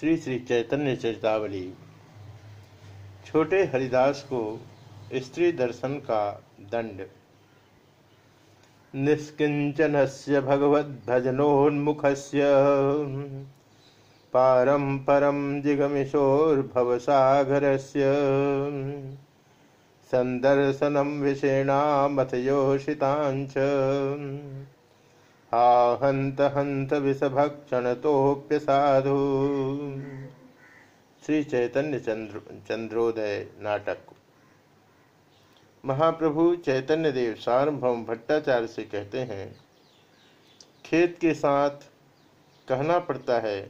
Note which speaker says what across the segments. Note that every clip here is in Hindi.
Speaker 1: श्री श्री चैतन्य चरितावली। छोटे हरिदास को स्त्री दर्शन का दंड। निष्किंचन से भगवद्भजनोन्मुख से पारम परम जिगमिशोर्भवसागर से संदर्शनम विषेणामथ योषितांच हा हंत हंत विषभक्षण तोप्य साधु। श्री चैतन्य चंद्र, चंद्रोदय नाटक महाप्रभु चैतन्य देव सार्वभौम भट्टाचार्य से कहते हैं, खेत के साथ कहना पड़ता है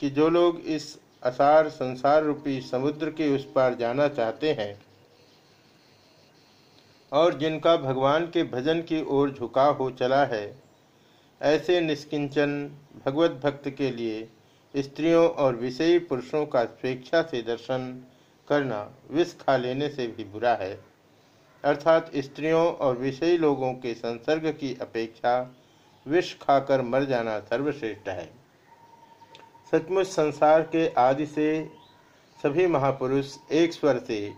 Speaker 1: कि जो लोग इस असार संसार रूपी समुद्र के उस पार जाना चाहते हैं और जिनका भगवान के भजन की ओर झुकाव हो चला है ऐसे निष्किंचन भगवत भक्त के लिए स्त्रियों और विषयी पुरुषों का स्वेच्छा से दर्शन करना विष खा लेने से भी बुरा है। अर्थात स्त्रियों और विषयी लोगों के संसर्ग की अपेक्षा विष खाकर मर जाना सर्वश्रेष्ठ है। सचमुच संसार के आदि से सभी महापुरुष एक स्वर से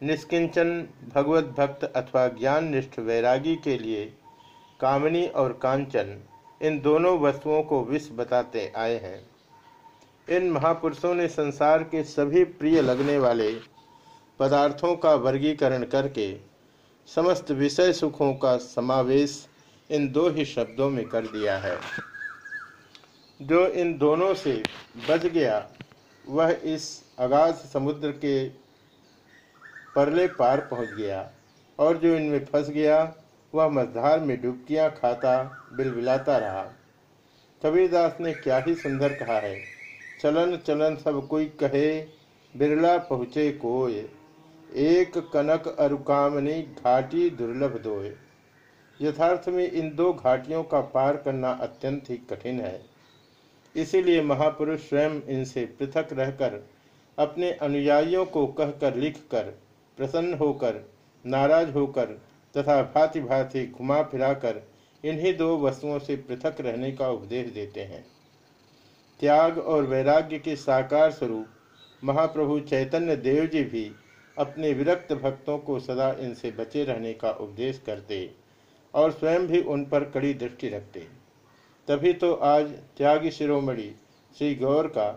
Speaker 1: निष्किंचन, भगवत भक्त अथवा ज्ञान निष्ठ वैरागी के लिए कामनी और कांचन इन दोनों वस्तुओं को विष बताते आए हैं। इन महापुरुषों ने संसार के सभी प्रिय लगने वाले पदार्थों का वर्गीकरण करके समस्त विषय सुखों का समावेश इन दो ही शब्दों में कर दिया है। जो इन दोनों से बच गया, वह इस अगाध समुद्र के परले पार पहुँच गया और जो इनमें फंस गया वह मझधार में डुबकियाँ खाता बिलबिलाता रहा। कबीरदास ने क्या ही सुंदर कहा है। चलन चलन सब कोई कहे, बिरला पहुँचे कोय। एक कनक अरुकामनी घाटी दुर्लभ दोय। यथार्थ में इन दो घाटियों का पार करना अत्यंत ही कठिन है। इसीलिए महापुरुष स्वयं इनसे पृथक रहकर अपने अनुयायियों को कहकर लिखकर प्रसन्न होकर, नाराज़ होकर तथा भांति भांति घुमा फिराकर इन्हीं दो वस्तुओं से पृथक रहने का उपदेश देते हैं। त्याग और वैराग्य के साकार स्वरूप महाप्रभु चैतन्य देव जी भी अपने विरक्त भक्तों को सदा इनसे बचे रहने का उपदेश करते और स्वयं भी उन पर कड़ी दृष्टि रखते। तभी तो आज त्यागी शिरोमणि श्री गौर का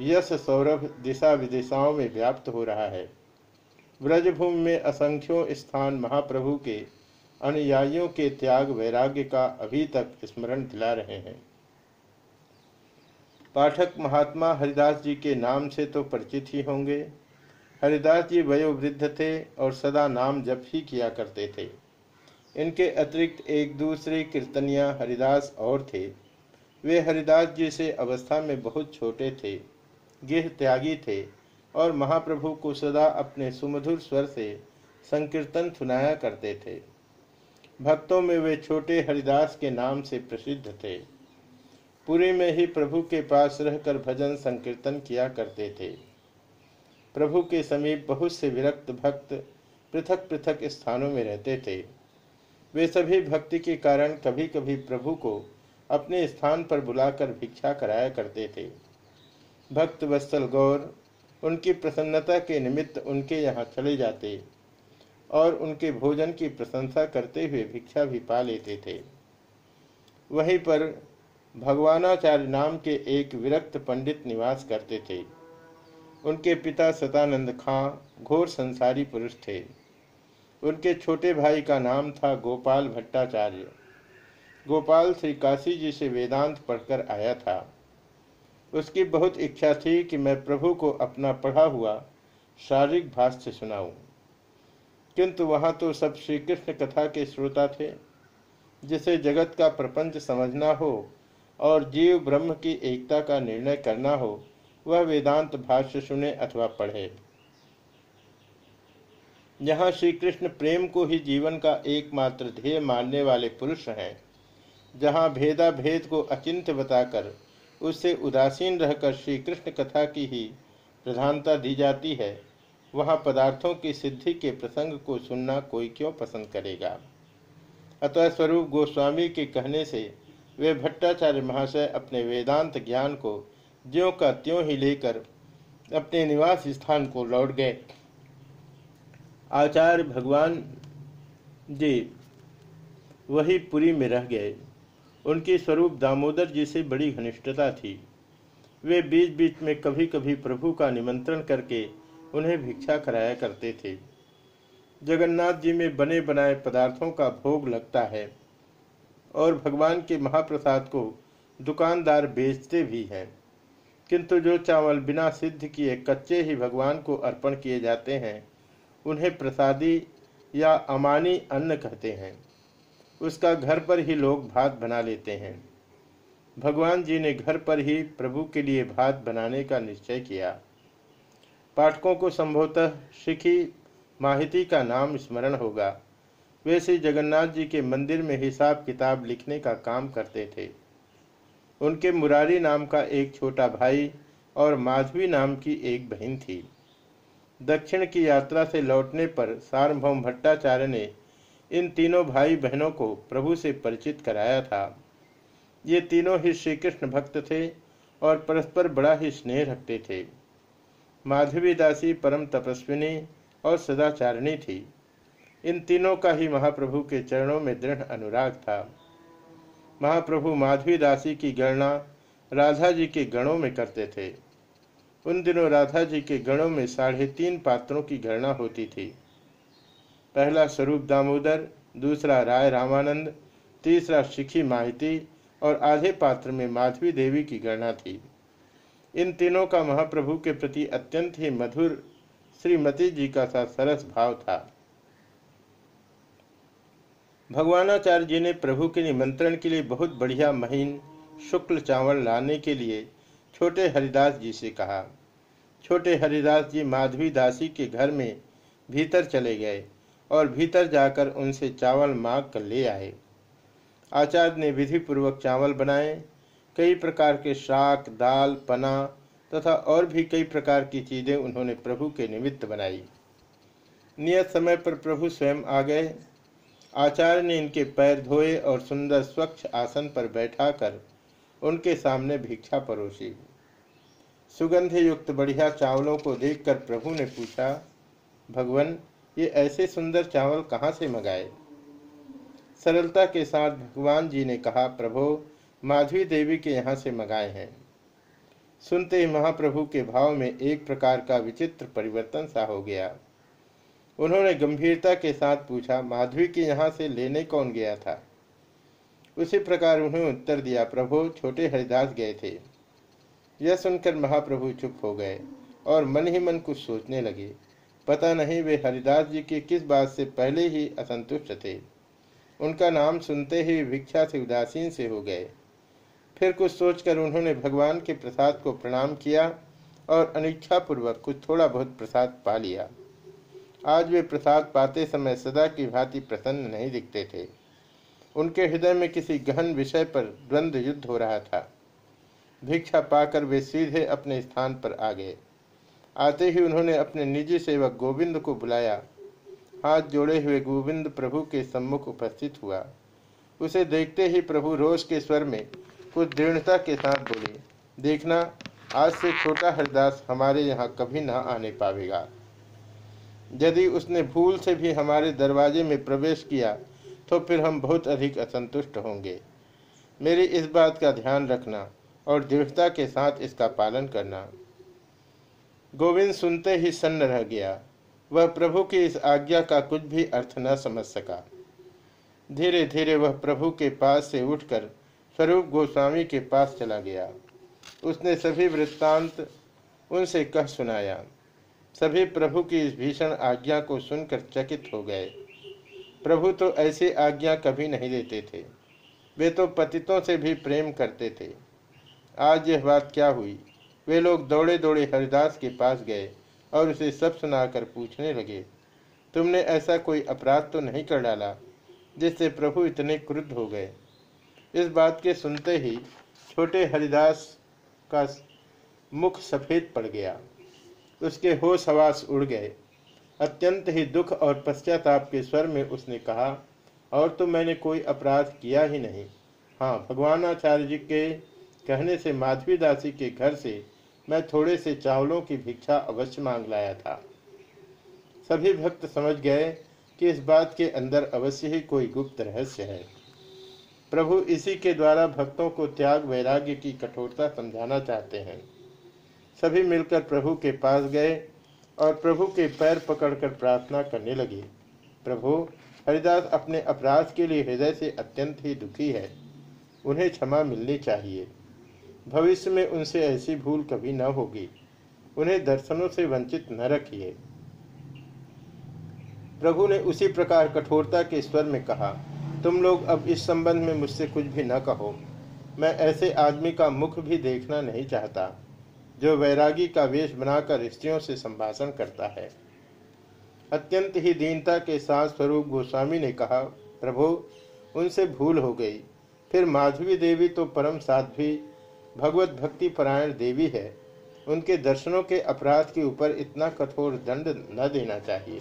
Speaker 1: यश सौरभ दिशा विदिशाओं में व्याप्त हो रहा है। ब्रजभूमि में असंख्यों स्थान महाप्रभु के अनुयायियों के त्याग वैराग्य का अभी तक स्मरण दिला रहे हैं। पाठक महात्मा हरिदास जी के नाम से तो परिचित ही होंगे। हरिदास जी वयोवृद्ध थे और सदा नाम जप ही किया करते थे। इनके अतिरिक्त एक दूसरे कीर्तनिया हरिदास और थे। वे हरिदास जी से अवस्था में बहुत छोटे थे गिर त्यागी थे। और महाप्रभु को सदा अपने सुमधुर स्वर से संकीर्तन सुनाया करते थे। भक्तों में वे छोटे हरिदास के नाम से प्रसिद्ध थे। पुरी में ही प्रभु के पास रहकर भजन संकीर्तन किया करते थे। प्रभु के समीप बहुत से विरक्त भक्त पृथक पृथक स्थानों में रहते थे। वे सभी भक्ति के कारण कभी कभी प्रभु को अपने स्थान पर बुलाकर भिक्षा कराया करते थे। भक्त वत्सल गौर उनकी प्रसन्नता के निमित्त उनके यहाँ चले जाते और उनके भोजन की प्रशंसा करते हुए भिक्षा भी पा लेते थे। वहीं पर भगवानाचार्य नाम के एक विरक्त पंडित निवास करते थे। उनके पिता सतानंद खां घोर संसारी पुरुष थे। उनके छोटे भाई का नाम था गोपाल भट्टाचार्य। गोपाल श्री काशी जी से वेदांत पढ़कर आया था। उसकी बहुत इच्छा थी कि मैं प्रभु को अपना पढ़ा हुआ शारीरिक भाष्य सुनाऊं। किंतु वहाँ तो सब श्री कृष्ण कथा के श्रोता थे, जिसे जगत का प्रपंच समझना हो और जीव ब्रह्म की एकता का निर्णय करना हो, वह वेदांत भाष्य सुने अथवा पढ़े। यहाँ श्री कृष्ण प्रेम को ही जीवन का एकमात्र ध्येय मानने वाले पुरुष हैं, जहाँ भेदा भेद को अचिंत्य बताकर उससे उदासीन रहकर श्री कृष्ण कथा की ही प्रधानता दी जाती है। वहाँ पदार्थों की सिद्धि के प्रसंग को सुनना कोई क्यों पसंद करेगा? अतः स्वरूप गोस्वामी के कहने से वे भट्टाचार्य महाशय अपने वेदांत ज्ञान को ज्यों का त्यों ही लेकर अपने निवास स्थान को लौट गए। आचार्य भगवान जी वही पुरी में रह गए। उनकी स्वरूप दामोदर जी से बड़ी घनिष्ठता थी। वे बीच बीच में कभी कभी प्रभु का निमंत्रण करके उन्हें भिक्षा कराया करते थे। जगन्नाथ जी में बने बनाए पदार्थों का भोग लगता है और भगवान के महाप्रसाद को दुकानदार बेचते भी हैं। किंतु जो चावल बिना सिद्ध किए कच्चे ही भगवान को अर्पण किए जाते हैं, उन्हें प्रसादी या अमानी अन्न कहते हैं। उसका घर पर ही लोग भात बना लेते हैं। भगवान जी ने घर पर ही प्रभु के लिए भात बनाने का निश्चय किया। पाठकों को संभवतः शिखी माहिती का नाम स्मरण होगा। वे श्री जगन्नाथ जी के मंदिर में हिसाब किताब लिखने का काम करते थे। उनके मुरारी नाम का एक छोटा भाई और माधवी नाम की एक बहन थी। दक्षिण की यात्रा से लौटने पर सार्वभौम भट्टाचार्य ने इन तीनों भाई बहनों को प्रभु से परिचित कराया था। ये तीनों ही श्री कृष्ण भक्त थे और परस्पर बड़ा ही स्नेह रखते थे। माधवी दासी परम तपस्विनी और सदाचारिणी थी। इन तीनों का ही महाप्रभु के चरणों में दृढ़ अनुराग था। महाप्रभु माधवी दासी की गणना राधा जी के गणों में करते थे। उन दिनों राधा जी के गणों में साढ़े तीन पात्रों की गणना होती थी। पहला स्वरूप दामोदर, दूसरा राय रामानंद, तीसरा शिखी माहिती और आधे पात्र में माधवी देवी की गणना थी। इन तीनों का महाप्रभु के प्रति अत्यंत ही मधुर, श्रीमती जी का सा सरस भाव था। भगवानाचार्य जी ने प्रभु के निमंत्रण के लिए बहुत बढ़िया महीन, शुक्ल चावल लाने के लिए छोटे हरिदास जी से कहा। छोटे हरिदास जी माधवी दासी के घर में भीतर चले गए। और भीतर जाकर उनसे चावल मांग कर ले आए। आचार्य ने विधि पूर्वक चावल बनाए। कई प्रकार के शाक, दाल, पना तथा और भी कई प्रकार की चीज़ें उन्होंने प्रभु के निमित्त बनाई। नियत समय पर प्रभु स्वयं आ गए। आचार्य ने इनके पैर धोए और सुंदर स्वच्छ आसन पर बैठाकर उनके सामने भिक्षा परोसी। सुगंध युक्त बढ़िया चावलों को देखकर प्रभु ने पूछा, भगवान ये ऐसे सुंदर चावल कहाँ से मंगाए? सरलता के साथ भगवान जी ने कहा, प्रभो, माधवी देवी के यहाँ से मंगाए हैं। सुनते ही महाप्रभु के भाव में एक प्रकार का विचित्र परिवर्तन सा हो गया। उन्होंने गंभीरता के साथ पूछा, माधवी के यहाँ से लेने कौन गया था? उसी प्रकार उन्होंने उत्तर दिया, प्रभु, छोटे हरिदास गए थे। यह सुनकर महाप्रभु चुप हो गए और मन ही मन कुछ सोचने लगे। पता नहीं वे हरिदास जी की किस बात से पहले ही असंतुष्ट थे। उनका नाम सुनते ही भिक्षा से उदासीन से हो गए। फिर कुछ सोचकर उन्होंने भगवान के प्रसाद को प्रणाम किया और अनिच्छापूर्वक कुछ थोड़ा बहुत प्रसाद पा लिया। आज वे प्रसाद पाते समय सदा की भांति प्रसन्न नहीं दिखते थे। उनके हृदय में किसी गहन विषय पर द्वंद्व युद्ध हो रहा था। भिक्षा पाकर वे सीधे अपने स्थान पर आ गए। आते ही उन्होंने अपने निजी सेवक गोविंद को बुलाया। हाथ जोड़े हुए गोविंद प्रभु के सम्मुख उपस्थित हुआ। उसे देखते ही प्रभु रोष के स्वर में कुछ दृढ़ता के साथ बोले, देखना, आज से छोटा हरदास हमारे यहाँ कभी ना आने पावेगा। यदि उसने भूल से भी हमारे दरवाजे में प्रवेश किया तो फिर हम बहुत अधिक असंतुष्ट होंगे। मेरी इस बात का ध्यान रखना और दृढ़ता के साथ इसका पालन करना। गोविंद सुनते ही सन्न रह गया। वह प्रभु की इस आज्ञा का कुछ भी अर्थ न समझ सका। धीरे धीरे वह प्रभु के पास से उठकर स्वरूप गोस्वामी के पास चला गया। उसने सभी वृत्तांत उनसे कह सुनाया। सभी प्रभु की इस भीषण आज्ञा को सुनकर चकित हो गए। प्रभु तो ऐसी आज्ञा कभी नहीं देते थे। वे तो पतितों से भी प्रेम करते थे। आज यह बात क्या हुई? वे लोग दौड़े दौड़े हरिदास के पास गए और उसे सब सुनाकर पूछने लगे, तुमने ऐसा कोई अपराध तो नहीं कर डाला, जिससे प्रभु इतने क्रुद्ध हो गए? इस बात के सुनते ही छोटे हरिदास का मुख सफ़ेद पड़ गया। उसके होश हवास उड़ गए। अत्यंत ही दुख और पश्चाताप के स्वर में उसने कहा, और तो मैंने कोई अपराध किया ही नहीं। हाँ भगवान आचार्य जी के कहने से, माधवी दासी के घर से मैं थोड़े से चावलों की भिक्षा अवश्य मांग लाया था। सभी भक्त समझ गए कि इस बात के अंदर अवश्य ही कोई गुप्त रहस्य है। प्रभु इसी के द्वारा भक्तों को त्याग वैराग्य की कठोरता समझाना चाहते हैं। सभी मिलकर प्रभु के पास गए और प्रभु के पैर पकड़कर प्रार्थना करने लगे। प्रभु, हरिदास अपने अपराध के लिए हृदय से अत्यंत ही दुखी है। उन्हें क्षमा मिलनी चाहिए। भविष्य में उनसे ऐसी भूल कभी न होगी। उन्हें दर्शनों से वंचित न रखिए। प्रभु ने उसी प्रकार कठोरता के स्वर में कहा, तुम लोग अब इस संबंध में मुझसे कुछ भी न कहो। मैं ऐसे आदमी का मुख भी देखना नहीं चाहता, जो वैरागी का वेश बनाकर स्त्रियों से संभाषण करता है। अत्यंत ही दीनता के साथ स्वरूप गोस्वामी ने कहा, प्रभु, उनसे भूल हो गई। फिर माधवी देवी तो परम साध्वी भगवत भक्ति परायण देवी है। उनके दर्शनों के अपराध के ऊपर इतना कठोर दंड न देना चाहिए।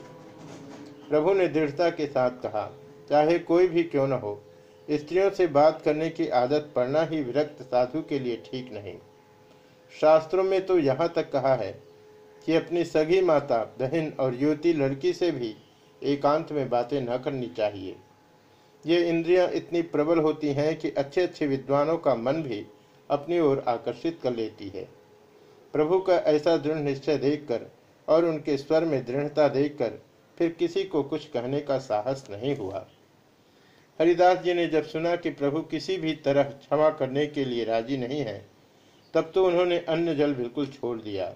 Speaker 1: प्रभु ने दृढ़ता के साथ कहा, चाहे कोई भी क्यों न हो, स्त्रियों से बात करने की आदत पड़ना ही विरक्त साधु के लिए ठीक नहीं। शास्त्रों में तो यहाँ तक कहा है कि अपनी सगी माता, बहन और युवती लड़की से भी एकांत में बातें न करनी चाहिए। ये इंद्रियाँ इतनी प्रबल होती हैं कि अच्छे अच्छे विद्वानों का मन भी अपनी ओर आकर्षित कर लेती है। प्रभु का ऐसा दृढ़ निश्चय देखकर और उनके स्वर में दृढ़ता देखकर फिर किसी को कुछ कहने का साहस नहीं हुआ। हरिदास जी ने जब सुना कि प्रभु किसी भी तरह क्षमा करने के लिए राज़ी नहीं है, तब तो उन्होंने अन्न जल बिल्कुल छोड़ दिया।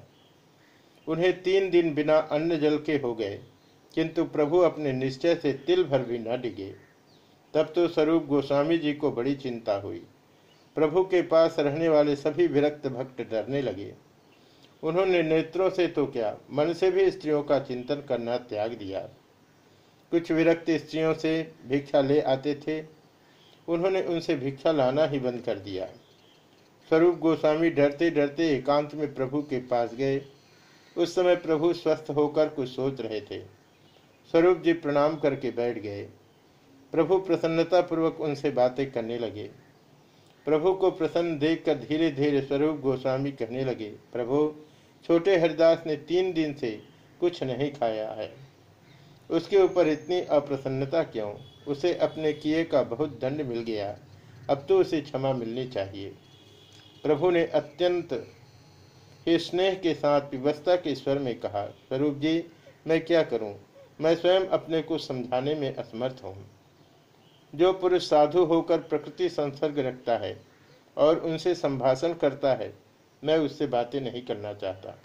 Speaker 1: उन्हें तीन दिन बिना अन्न जल के हो गए, किंतु प्रभु अपने निश्चय से तिल भर भी न डिगे। तब तो स्वरूप गोस्वामी जी को बड़ी चिंता हुई। प्रभु के पास रहने वाले सभी विरक्त भक्त डरने लगे। उन्होंने नेत्रों से तो क्या, मन से भी स्त्रियों का चिंतन करना त्याग दिया। कुछ विरक्त स्त्रियों से भिक्षा ले आते थे। उन्होंने उनसे भिक्षा लाना ही बंद कर दिया। स्वरूप गोस्वामी डरते डरते एकांत में प्रभु के पास गए। उस समय प्रभु स्वस्थ होकर कुछ सोच रहे थे। स्वरूप जी प्रणाम करके बैठ गए। प्रभु प्रसन्नता पूर्वक उनसे बातें करने लगे। प्रभु को प्रसन्न देखकर धीरे धीरे स्वरूप गोस्वामी कहने लगे, प्रभु, छोटे हरिदास ने तीन दिन से कुछ नहीं खाया है। उसके ऊपर इतनी अप्रसन्नता क्यों? उसे अपने किए का बहुत दंड मिल गया। अब तो उसे क्षमा मिलनी चाहिए। प्रभु ने अत्यंत ही स्नेह के साथ व्यवस्था के स्वर में कहा, स्वरूप जी, मैं क्या करूँ? मैं स्वयं अपने को समझाने में असमर्थ हूँ। जो पुरुष साधु होकर प्रकृति संसर्ग रखता है और उनसे संभाषण करता है, मैं उससे बातें नहीं करना चाहता।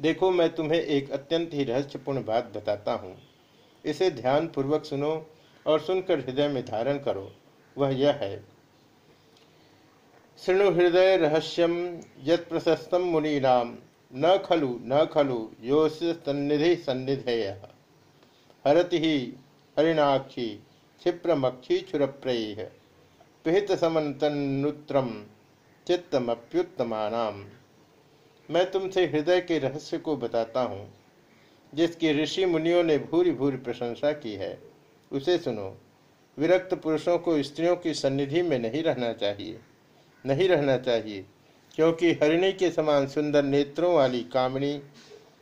Speaker 1: देखो, मैं तुम्हें एक अत्यंत ही रहस्यपूर्ण बात बताता हूँ। इसे ध्यान पूर्वक सुनो और सुनकर हृदय में धारण करो। वह यह है, शृणु हृदय रहस्यम यत प्रशस्तम मुनीनाम न खलु न खलु यो सन्निधि सन्निधेय। हरति ही हरिणाक्षी क्षिप्रमक्षी छुरप्रेय पिहित समन्तनुत्रम चित्तमप्युत्तमानाम मैं तुमसे हृदय के रहस्य को बताता हूँ, जिसकी ऋषि मुनियों ने भूरी भूरी प्रशंसा की है। उसे सुनो, विरक्त पुरुषों को स्त्रियों की सन्निधि में नहीं रहना चाहिए, नहीं रहना चाहिए, क्योंकि हरिणी के समान सुंदर नेत्रों वाली कामनी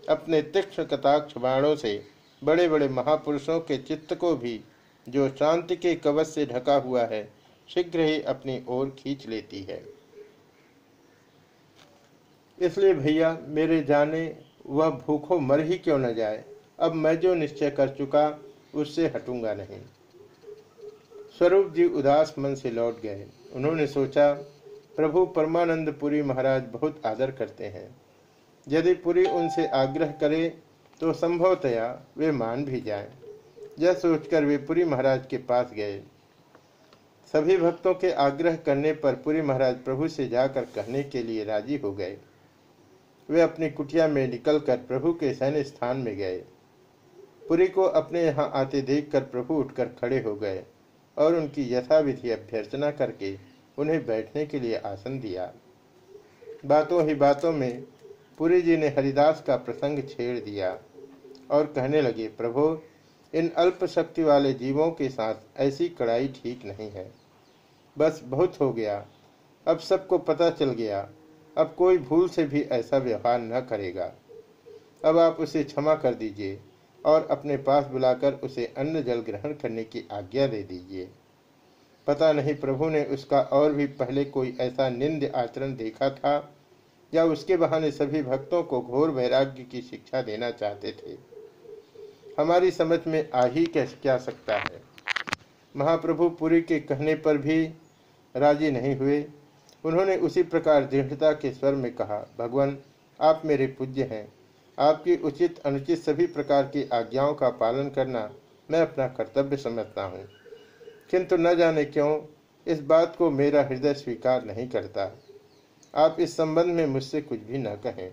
Speaker 1: अपने तीक्ष्ण कटाक्ष बाणों से बड़े बड़े महापुरुषों के चित्त को भी जो शांति के कवच से ढका हुआ है, शीघ्र ही अपनी ओर खींच लेती है। इसलिए भैया, मेरे जाने वह भूखों मर ही क्यों न जाए? अब मैं जो निश्चय कर चुका, उससे हटूँगा नहीं। स्वरूप जी उदास मन से लौट गए। उन्होंने सोचा, प्रभु परमानंद पुरी महाराज बहुत आदर करते हैं। यदि पुरी उनसे आग्रह करे तो संभवतया वे मान भी जाएँ। यह सोचकर वे पुरी महाराज के पास गए। सभी भक्तों के आग्रह करने पर पुरी महाराज प्रभु से जाकर कहने के लिए राज़ी हो गए। वे अपनी कुटिया में निकलकर प्रभु के सैन्य स्थान में गए। पुरी को अपने यहाँ आते देखकर प्रभु उठकर खड़े हो गए और उनकी यथाविधि अभ्यर्थना करके उन्हें बैठने के लिए आसन दिया। बातों ही बातों में पुरी जी ने हरिदास का प्रसंग छेड़ दिया और कहने लगे, प्रभु इन अल्प शक्ति वाले जीवों के साथ ऐसी कड़ाई ठीक नहीं है। बस बहुत हो गया। अब सबको पता चल गया। अब कोई भूल से भी ऐसा व्यवहार न करेगा। अब आप उसे क्षमा कर दीजिए और अपने पास बुलाकर उसे अन्न जल ग्रहण करने की आज्ञा दे दीजिए। पता नहीं प्रभु ने उसका और भी पहले कोई ऐसा निंद आचरण देखा था या उसके बहाने सभी भक्तों को घोर वैराग्य की शिक्षा देना चाहते थे। हमारी समझ में आ ही क्या सकता है? महाप्रभु पुरी के कहने पर भी राज़ी नहीं हुए। उन्होंने उसी प्रकार दृढ़ता के स्वर में कहा, भगवान, आप मेरे पूज्य हैं। आपकी उचित, अनुचित सभी प्रकार की आज्ञाओं का पालन करना मैं अपना कर्तव्य समझता हूँ। किंतु न जाने क्यों, इस बात को मेरा हृदय स्वीकार नहीं करता। आप इस संबंध में मुझसे कुछ भी न कहें।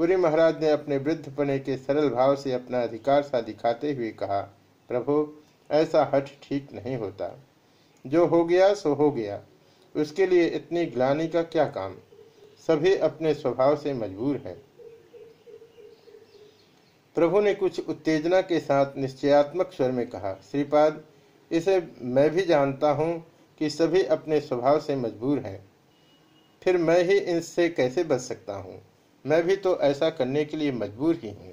Speaker 1: पुरी महाराज ने अपने वृद्ध पने के सरल भाव से अपना अधिकार सा दिखाते हुए कहा, प्रभु, ऐसा हठ ठीक नहीं होता। जो हो गया, सो हो गया। उसके लिए इतनी ग्लानी का क्या काम? सभी अपने स्वभाव से मजबूर हैं। प्रभु ने कुछ उत्तेजना के साथ निश्चयात्मक स्वर में कहा, श्रीपाद, इसे मैं भी जानता हूँ कि सभी अपने स्वभाव से मजबूर हैं। फिर मैं ही इनसे कैसे बच सकता हूँ? मैं भी तो ऐसा करने के लिए मजबूर ही हूँ।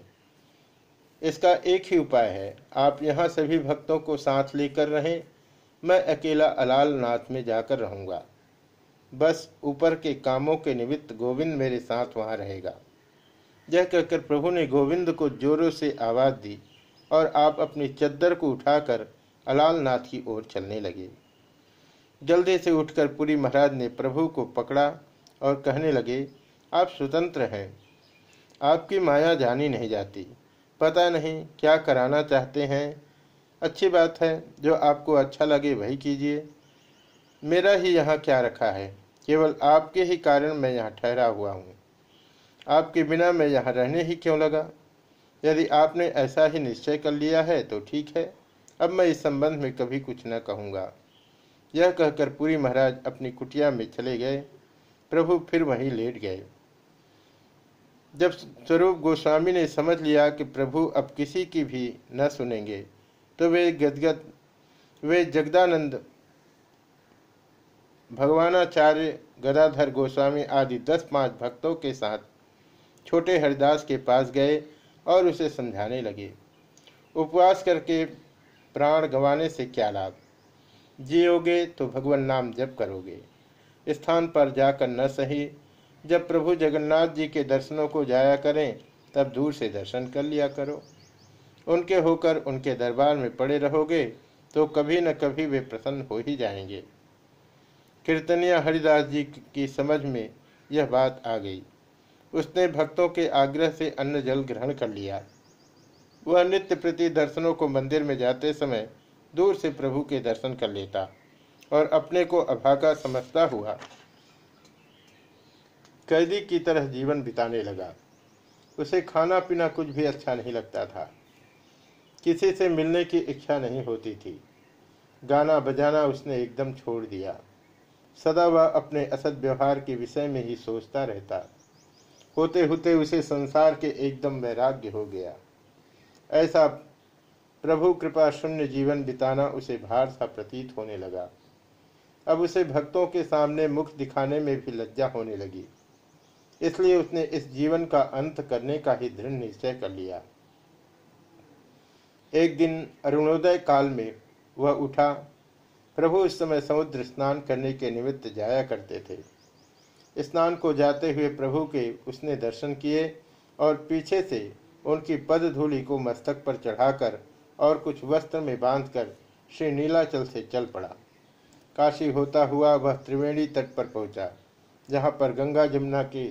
Speaker 1: इसका एक ही उपाय है, आप यहाँ सभी भक्तों को साथ लेकर रहें, मैं अकेला अलाल नाथ में जाकर रहूँगा। बस ऊपर के कामों के निमित्त गोविंद मेरे साथ वहाँ रहेगा। यह कहकर प्रभु ने गोविंद को जोरों से आवाज़ दी और आप अपनी चद्दर को उठाकर अलाल नाथ की ओर चलने लगे। जल्दी से उठकर पुरी महाराज ने प्रभु को पकड़ा और कहने लगे आप स्वतंत्र हैं। आपकी माया जानी नहीं जाती। पता नहीं क्या कराना चाहते हैं। अच्छी बात है, जो आपको अच्छा लगे वही कीजिए। मेरा ही यहाँ क्या रखा है? केवल आपके ही कारण मैं यहाँ ठहरा हुआ हूँ। आपके बिना मैं यहाँ रहने ही क्यों लगा? यदि आपने ऐसा ही निश्चय कर लिया है तो ठीक है। अब मैं इस संबंध में कभी कुछ न कहूँगा। यह कहकर पूरी महाराज अपनी कुटिया में चले गए। प्रभु फिर वहीं लेट गए। जब स्वरूप गोस्वामी ने समझ लिया कि प्रभु अब किसी की भी न सुनेंगे तो वे गदगद, वे जगदानंद, भगवानाचार्य गदाधर गोस्वामी आदि दस पाँच भक्तों के साथ छोटे हरिदास के पास गए और उसे समझाने लगे। उपवास करके प्राण गंवाने से क्या लाभ? जियोगे तो भगवान नाम जप करोगे। स्थान पर जाकर न सही जब प्रभु जगन्नाथ जी के दर्शनों को जाया करें, तब दूर से दर्शन कर लिया करो। उनके होकर उनके दरबार में पड़े रहोगे तो कभी न कभी वे प्रसन्न हो ही जाएँगे। कीर्तनिया हरिदास जी की समझ में यह बात आ गई। उसने भक्तों के आग्रह से अन्न जल ग्रहण कर लिया। वह नित्य प्रति दर्शनों को मंदिर में जाते समय दूर से प्रभु के दर्शन कर लेता और अपने को अभागा समझता हुआ कैदी की तरह जीवन बिताने लगा। उसे खाना पीना कुछ भी अच्छा नहीं लगता था। किसी से मिलने की इच्छा नहीं होती थी। गाना बजाना उसने एकदम छोड़ दिया। सदा वह अपने असद व्यवहार के विषय में ही सोचता रहता। होते होते उसे संसार के एकदम वैराग्य हो गया। ऐसा प्रभु कृपा शून्य जीवन बिताना उसे भार सा प्रतीत होने लगा। अब उसे भक्तों के सामने मुख दिखाने में भी लज्जा होने लगी। इसलिए उसने इस जीवन का अंत करने का ही दृढ़ निश्चय कर लिया। एक दिन अरुणोदय काल में वह उठा, प्रभु इस समय समुद्र स्नान करने के निमित्त जाया करते थे। स्नान को जाते हुए प्रभु के उसने दर्शन किए और पीछे से उनकी पद धूलि को मस्तक पर चढ़ाकर और कुछ वस्त्र में बांधकर श्री नीलाचल से चल पड़ा। काशी होता हुआ वह त्रिवेणी तट पर पहुँचा, जहाँ पर गंगा जमुना के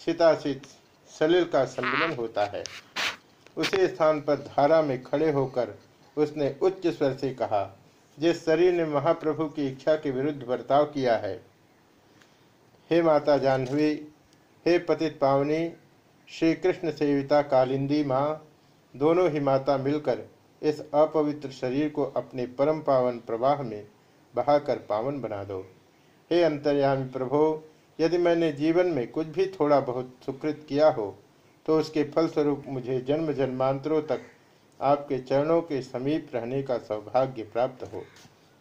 Speaker 1: शीताशीत सलिल का सम्मिलन होता है। उसी स्थान पर धारा में खड़े होकर उसने उच्च स्वर से कहा, जिस शरीर ने महाप्रभु की इच्छा के विरुद्ध बर्ताव किया है, हे माता जाह्नवी, हे पतित पावनी श्री कृष्ण सेविता कालिंदी माँ, दोनों ही माता मिलकर इस अपवित्र शरीर को अपने परम पावन प्रवाह में बहाकर पावन बना दो। हे अंतर्यामी प्रभो यदि मैंने जीवन में कुछ भी थोड़ा बहुत सुकृत किया हो तो उसके फलस्वरूप मुझे जन्म जन्मांतरों तक आपके चरणों के समीप रहने का सौभाग्य प्राप्त हो।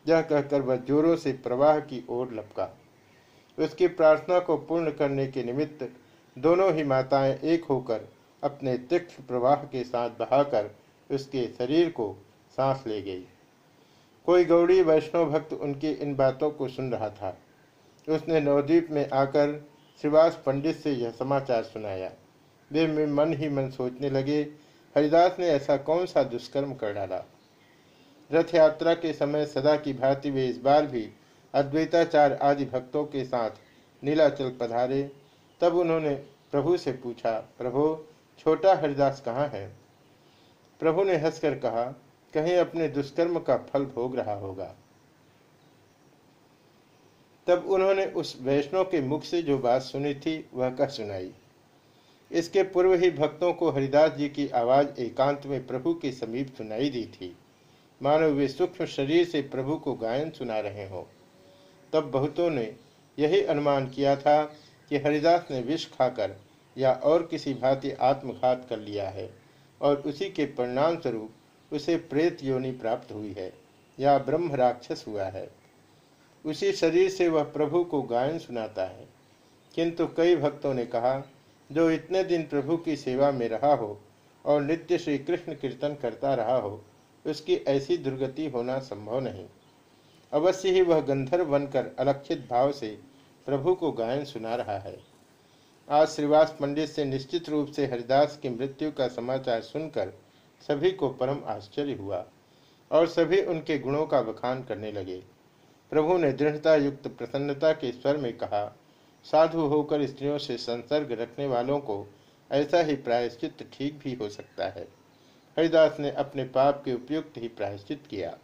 Speaker 1: यह कहकर वह जोरों से प्रवाह की ओर लपका। उसकी प्रार्थना को पूर्ण करने के निमित्त दोनों ही माताएँ एक होकर अपने तीक्ष प्रवाह के साथ बहाकर उसके शरीर को सांस ले गई। कोई गौड़ी वैष्णव भक्त उनकी इन बातों को सुन रहा था। उसने नवद्वीप में आकर श्रीवास पंडित से यह समाचार सुनाया। वे में मन ही मन सोचने लगे, हरिदास ने ऐसा कौन सा दुष्कर्म कर डाला? रथ यात्रा के समय सदा की भांति वे इस बार भी अद्वैताचार आदि भक्तों के साथ नीलाचल पधारे। तब उन्होंने प्रभु से पूछा, प्रभु, छोटा हरिदास कहाँ है? प्रभु ने हंसकर कहा, कहीं अपने दुष्कर्म का फल भोग रहा होगा। तब उन्होंने उस वैष्णव के मुख से जो बात सुनी थी, वह कह सुनाई। इसके पूर्व ही भक्तों को हरिदास जी की आवाज़ एकांत में प्रभु के समीप सुनाई दी थी। मानो वे सूक्ष्म शरीर से प्रभु को गायन सुना रहे हों। तब बहुतों ने यही अनुमान किया था कि हरिदास ने विष खाकर या और किसी भांति आत्मघात कर लिया है और उसी के परिणाम स्वरूप उसे प्रेत योनि प्राप्त हुई है या ब्रह्म राक्षस हुआ है। उसी शरीर से वह प्रभु को गायन सुनाता है। किंतु कई भक्तों ने कहा, जो इतने दिन प्रभु की सेवा में रहा हो और नित्य श्री कृष्ण कीर्तन करता रहा हो, उसकी ऐसी दुर्गति होना संभव नहीं। अवश्य ही वह गंधर्व बनकर अलक्षित भाव से प्रभु को गायन सुना रहा है। आज श्रीवास पंडित से निश्चित रूप से हरिदास की मृत्यु का समाचार सुनकर सभी को परम आश्चर्य हुआ और सभी उनके गुणों का बखान करने लगे। प्रभु ने दृढ़ता युक्त प्रसन्नता के स्वर में कहा, साधु होकर स्त्रियों से संसर्ग रखने वालों को ऐसा ही प्रायश्चित ठीक भी हो सकता है। हरिदास ने अपने पाप के उपयुक्त ही प्रायश्चित किया।